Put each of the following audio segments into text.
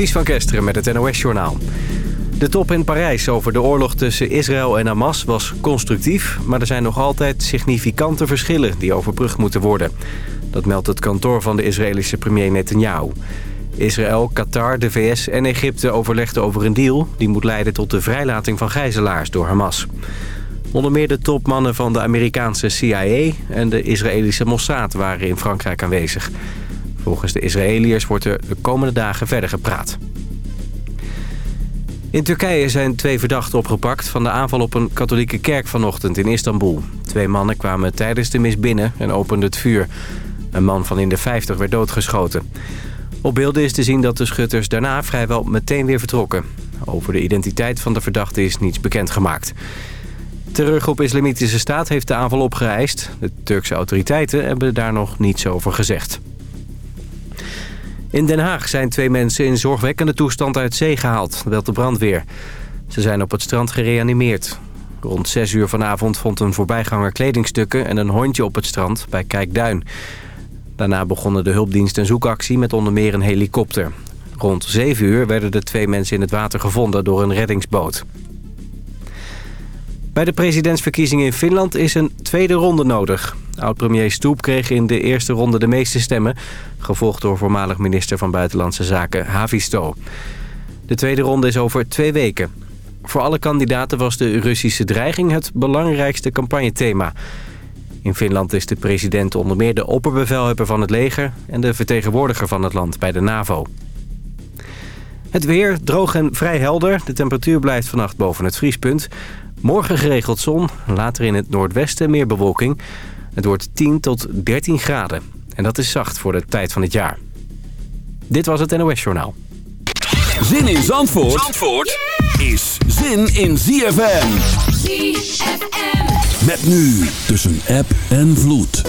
Ties van Kesteren met het NOS-journaal. De top in Parijs over de oorlog tussen Israël en Hamas was constructief... maar er zijn nog altijd significante verschillen die overbrugd moeten worden. Dat meldt het kantoor van de Israëlische premier Netanyahu. Israël, Qatar, de VS en Egypte overlegden over een deal... die moet leiden tot de vrijlating van gijzelaars door Hamas. Onder meer de topmannen van de Amerikaanse CIA en de Israëlische Mossad waren in Frankrijk aanwezig. Volgens de Israëliërs wordt er de komende dagen verder gepraat. In Turkije zijn twee verdachten opgepakt van de aanval op een katholieke kerk vanochtend in Istanbul. Twee mannen kwamen tijdens de mis binnen en openden het vuur. Een man van in de 50 werd doodgeschoten. Op beelden is te zien dat de schutters daarna vrijwel meteen weer vertrokken. Over de identiteit van de verdachte is niets bekendgemaakt. Terreurgroep Islamitische Staat heeft de aanval opgeëist. De Turkse autoriteiten hebben daar nog niets over gezegd. In Den Haag zijn twee mensen in zorgwekkende toestand uit zee gehaald, wel de brandweer. Ze zijn op het strand gereanimeerd. Rond 6 uur vanavond vond een voorbijganger kledingstukken en een hondje op het strand bij Kijkduin. Daarna begonnen de hulpdienst een zoekactie met onder meer een helikopter. Rond 7 uur werden de twee mensen in het water gevonden door een reddingsboot. Bij de presidentsverkiezingen in Finland is een tweede ronde nodig. Oud-premier Stoep kreeg in de eerste ronde de meeste stemmen... gevolgd door voormalig minister van Buitenlandse Zaken Havisto. De tweede ronde is over twee weken. Voor alle kandidaten was de Russische dreiging het belangrijkste campagnethema. In Finland is de president onder meer de opperbevelhebber van het leger... en de vertegenwoordiger van het land bij de NAVO. Het weer droog en vrij helder. De temperatuur blijft vannacht boven het vriespunt. Morgen geregeld zon, later in het noordwesten meer bewolking. Het wordt 10 tot 13 graden. En dat is zacht voor de tijd van het jaar. Dit was het NOS Journaal. Zin in Zandvoort, Zandvoort is zin in ZFM. ZFM. Met nu tussen app en vloed.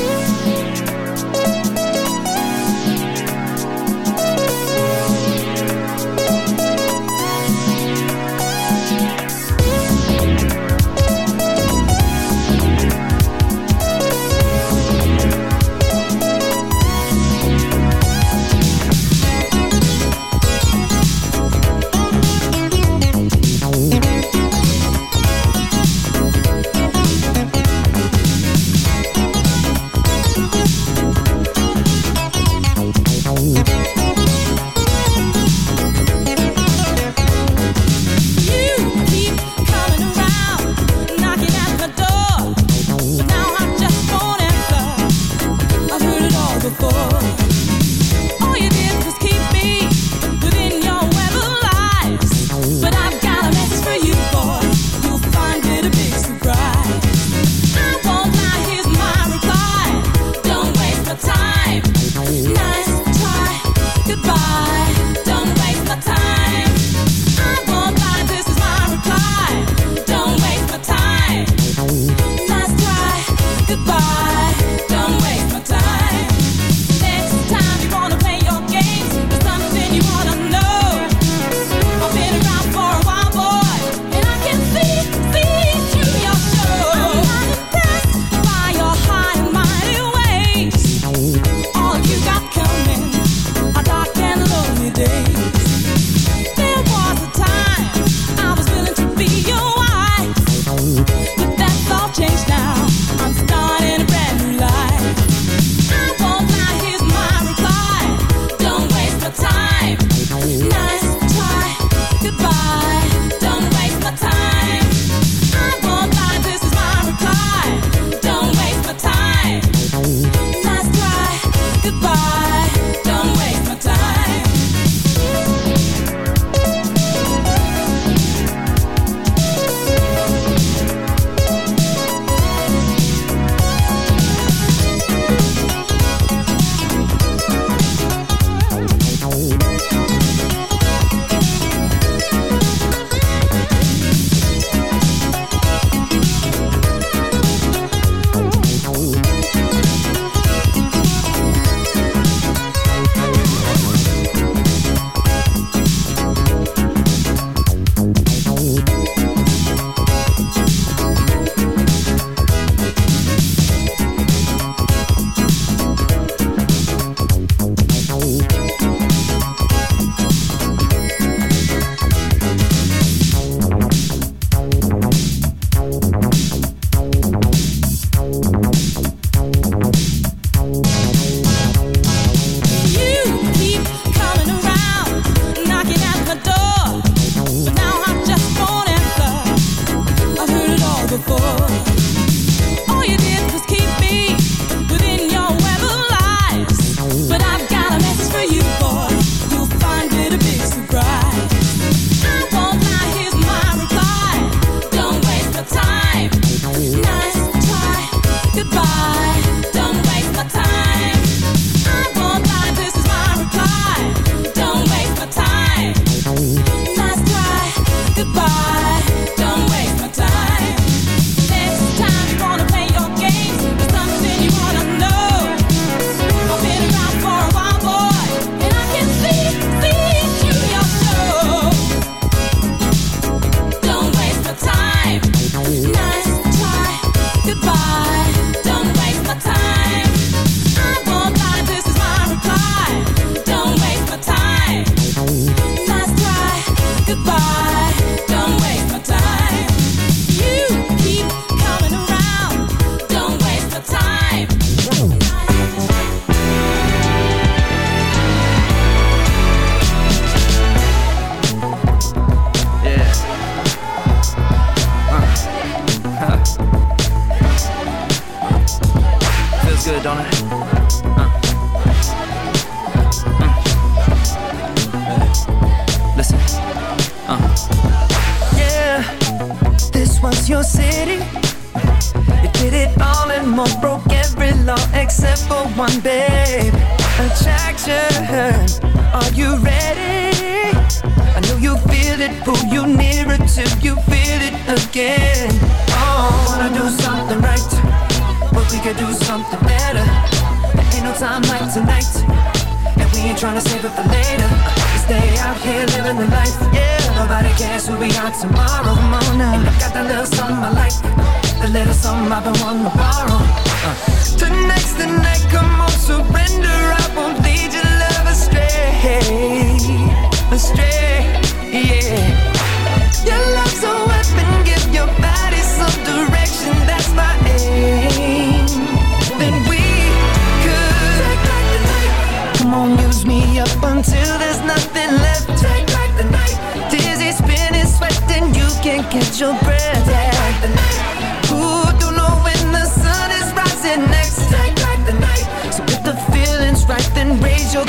day.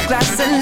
glass and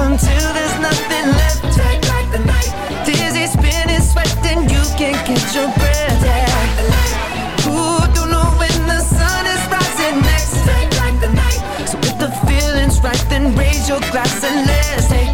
until there's nothing left. Tight like the night, dizzy, spinning, sweating, you can't catch your breath. Yeah. Like the light. Ooh, don't know when the sun is rising next. Tight like the night, so if the feeling's right, then raise your glass and let's take.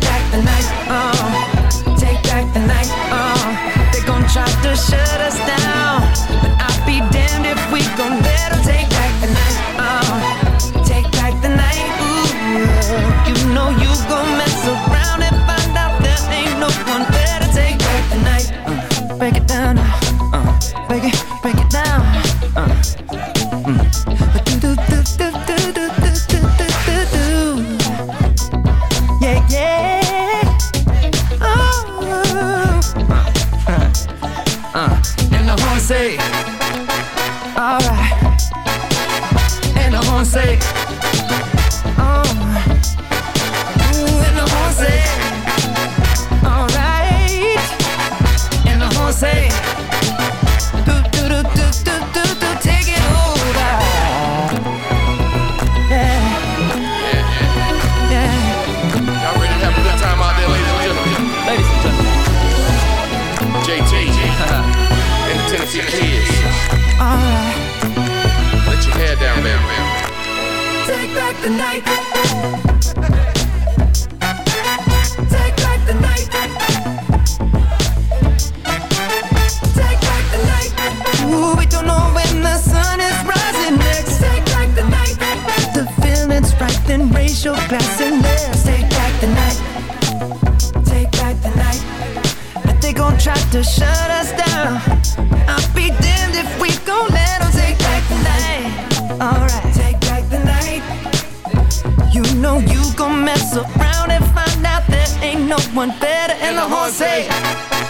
one better, and, the horn say.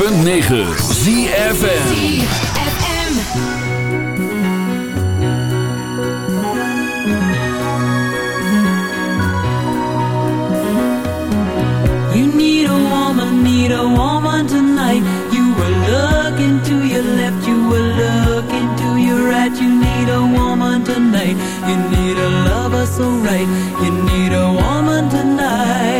106.9 ZFM need a woman tonight. You were looking to your left, you were looking to your right. You need a woman tonight. You need a lover so right. You need a woman tonight.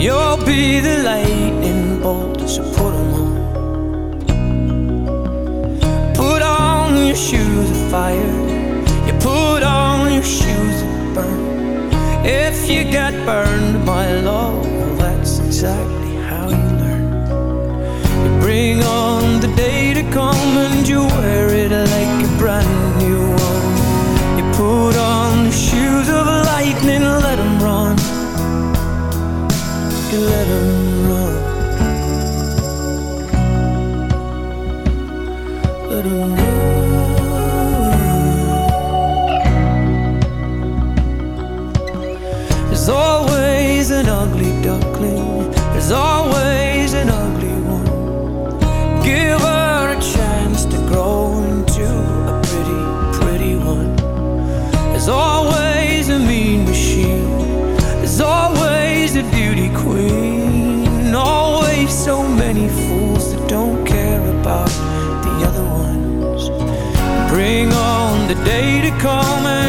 You'll be the lightning bolt, so put them on. Put on your shoes of fire. You put on your shoes of burn. If you get burned, my love, that's exactly how you learn. You bring on the day to come and you wear it like a brand like day to come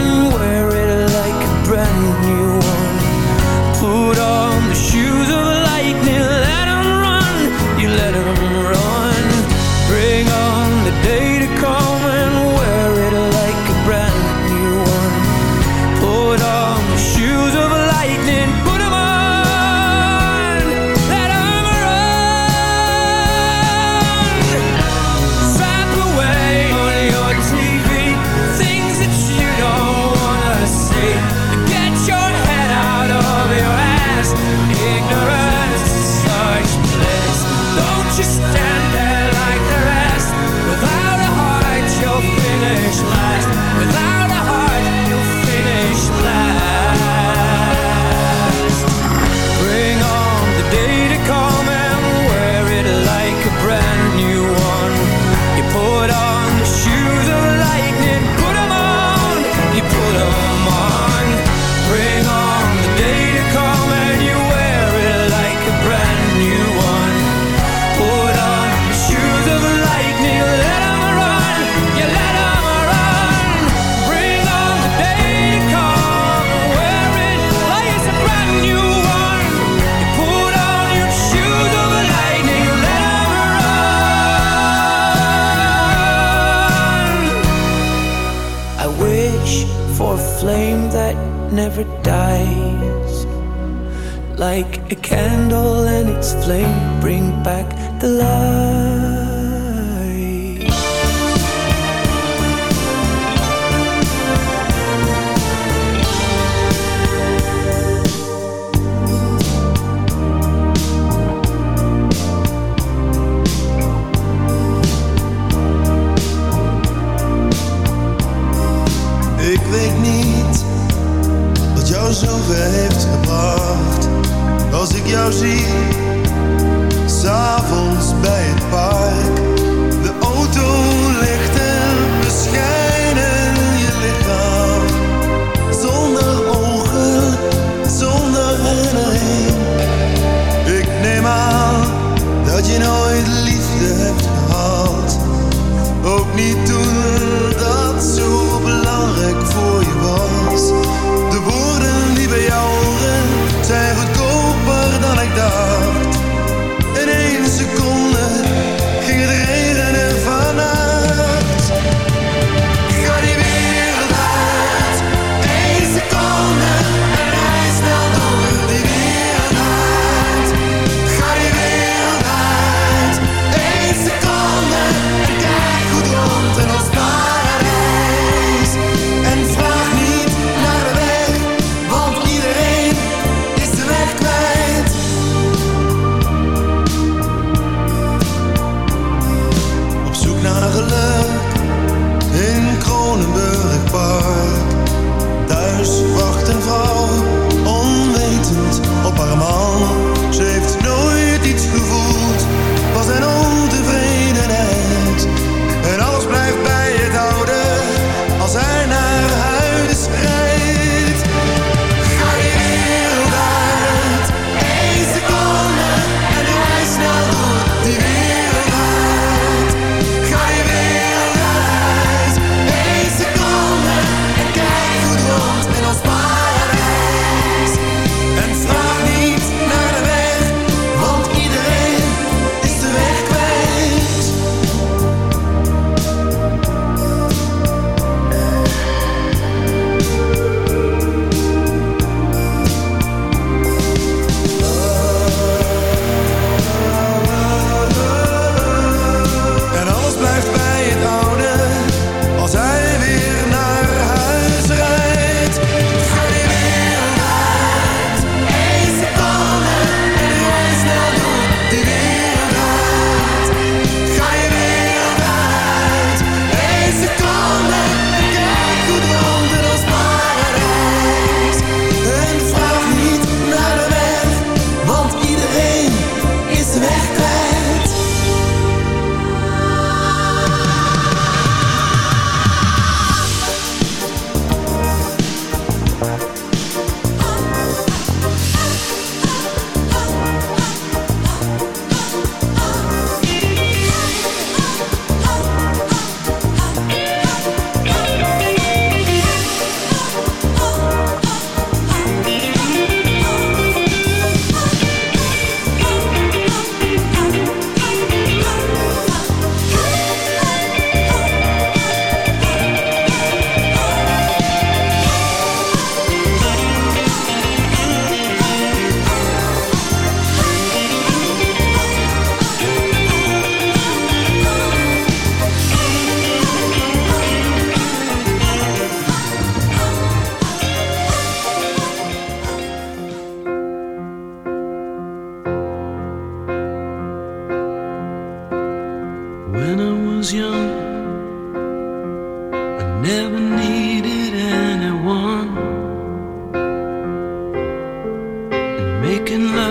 jou zoveel heeft gebracht. Als ik jou zie, s'avonds bij het park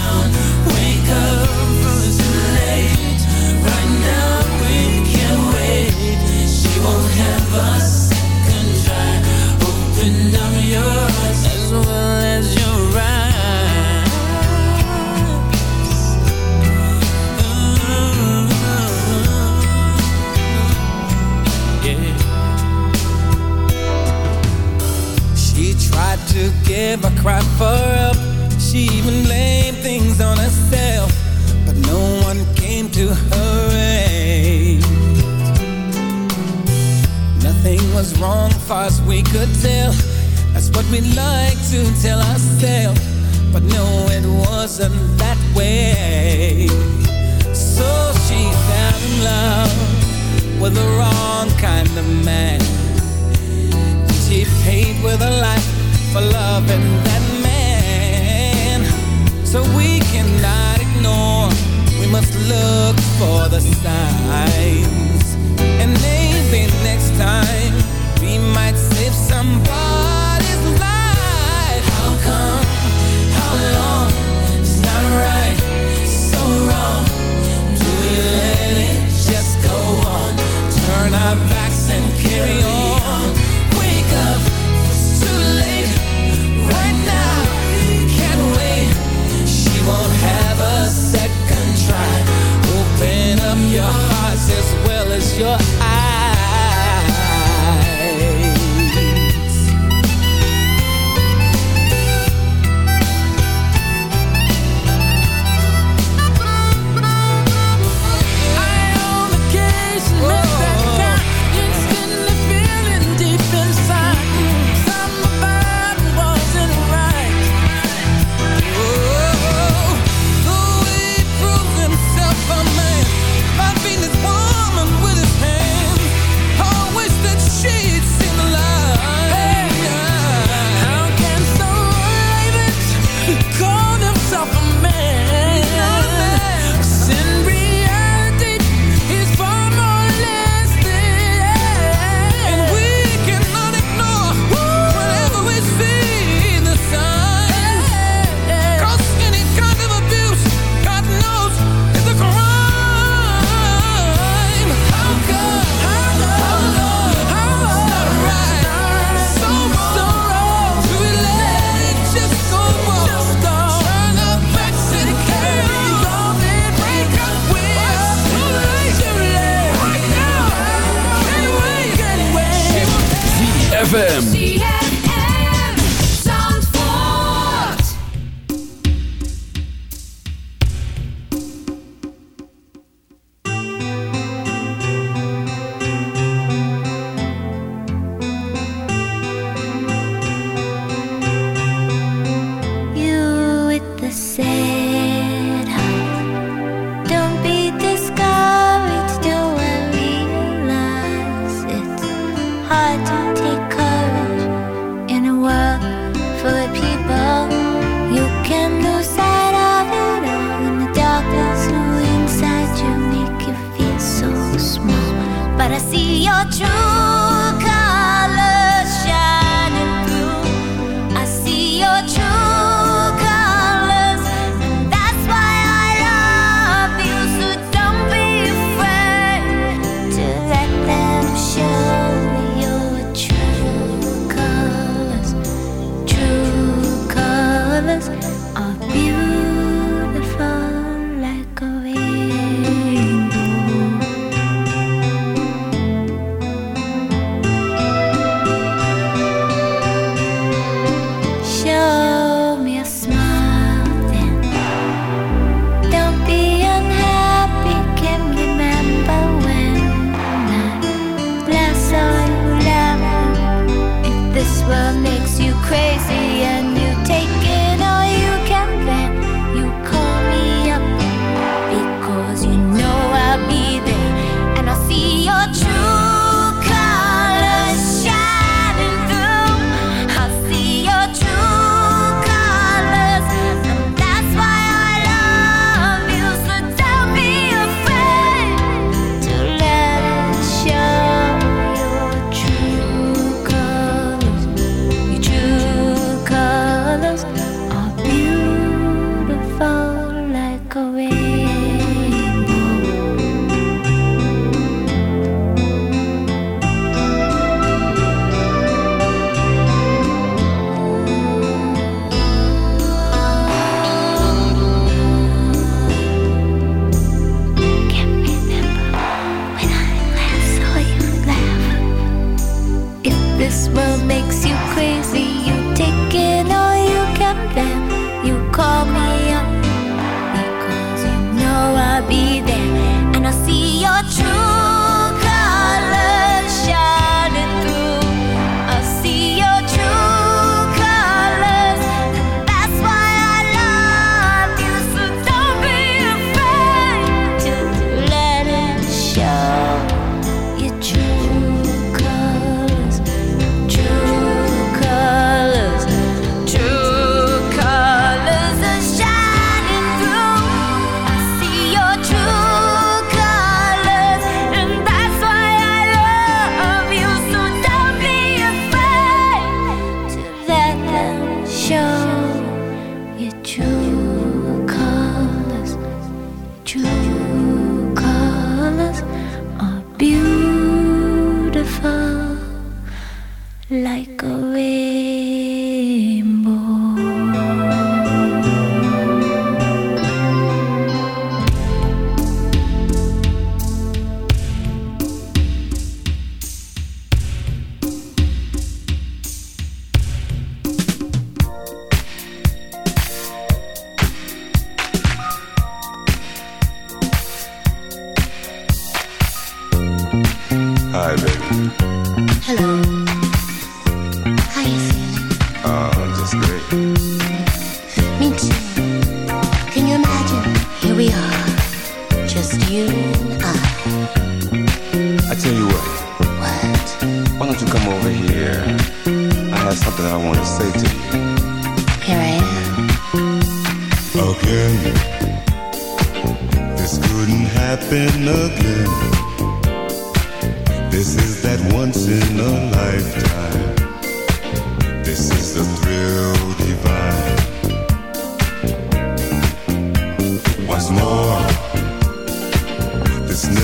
Carry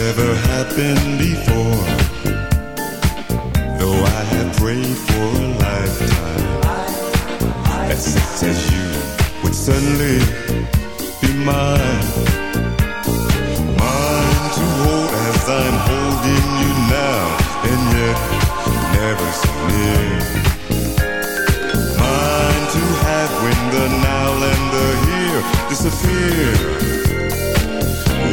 never happened before. Though I had prayed for a lifetime. That such as you would suddenly be mine.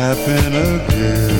happen again.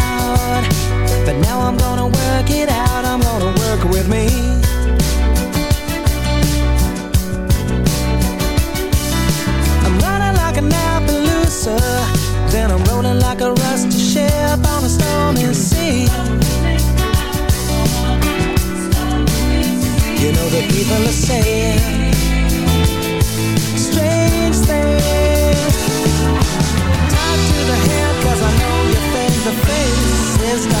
But now I'm gonna work it out, I'm gonna work with me. I'm running like an Appaloosa Then I'm rolling like a rusty ship on a stormy sea. You know the people are saying Strange things. Talk to the head I know you think the face is